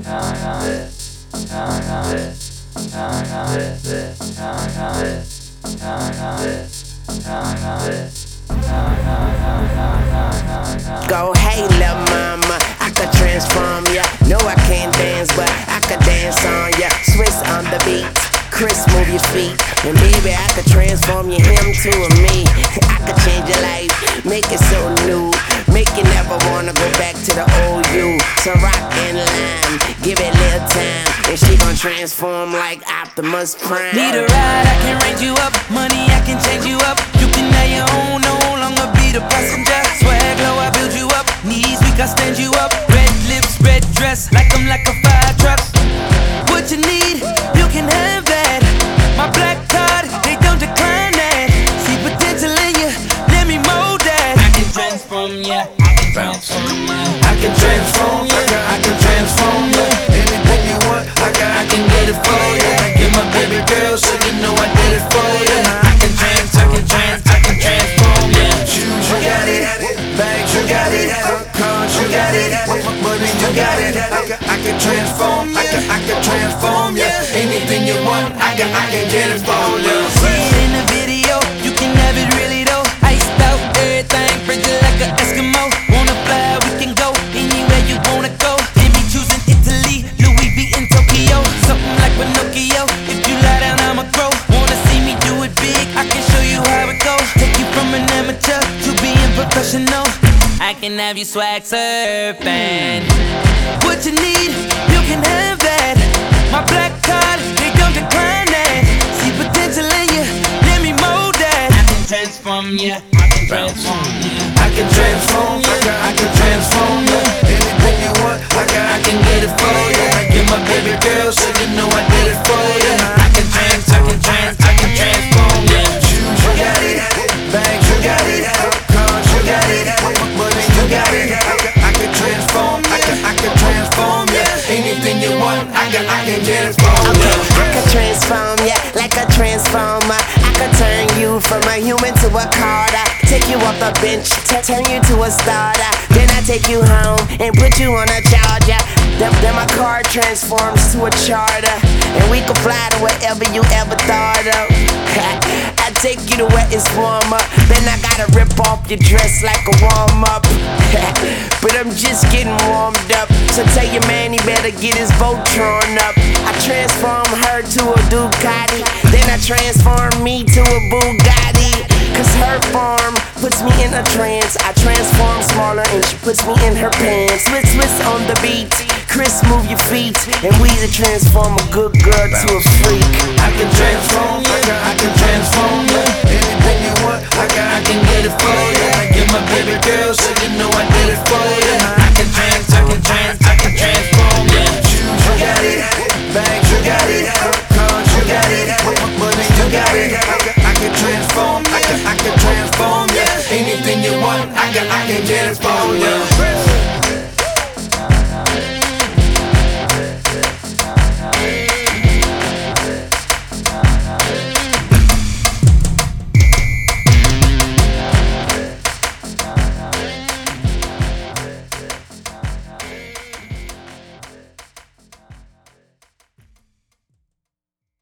Go, hey, little mama, I could transform ya. No, I can't dance, but I could dance on ya. Swizz on the beat, Chris, move your feet. And baby, I could transform you him to a me. I could change your life, make it so new. You never wanna go back to the old you. So rock and lime, give it little time. And she gon' transform like Optimus Prime. Need a ride, I can range you up. Money, I can change you up. You can have your own, no longer be the passenger. Swag low, I build you up. Knees weak, I stand you up. Red lips, red dress, like I'm like a fire truck. What you need, you can have that. My black it. Cars, you got it. Money, you got it. I can, I can transform, I can, I can transform you. Anything you want, I can, I can get it for you. See it in the video, you can have it really though. Iced out everything, frigid like an Eskimo. Wanna fly, we can go anywhere you wanna go. Then be choosing Italy, Louis V in Tokyo. Something like Pinocchio. If you lie down, I'ma grow. Wanna see me do it big? I can show you how it goes. Take you from an amateur to being professional. I can have you swag surfing. What you need, you can have that. My black card, they don't decline that. See potential in you, let me mold that. I can transform ya, I can transform ya. I can transform you, I can, I can. Okay, I could transform ya like a transformer. I could turn you from a human to a Carter. Take you off the bench, turn you to a starter. Then I take you home and put you on a charger. Then, then my car transforms to a charter. And we can fly to wherever you ever thought of. Take you to where it's warmer. Then I gotta rip off your dress like a warm up. but I'm just getting warmed up. So tell your man he better get his Voltron up. I transform her to a Ducati. Then I transform me to a Bugatti. Cause her form puts me in a trance. I transform smaller and she puts me in her pants. Swizz, Swizz on the beat. Chris, move your feet. And we transform a good girl to a freak. I can transform I can transform I can, transform, I can, I can transform you. Anything you want, I can, I can it for you.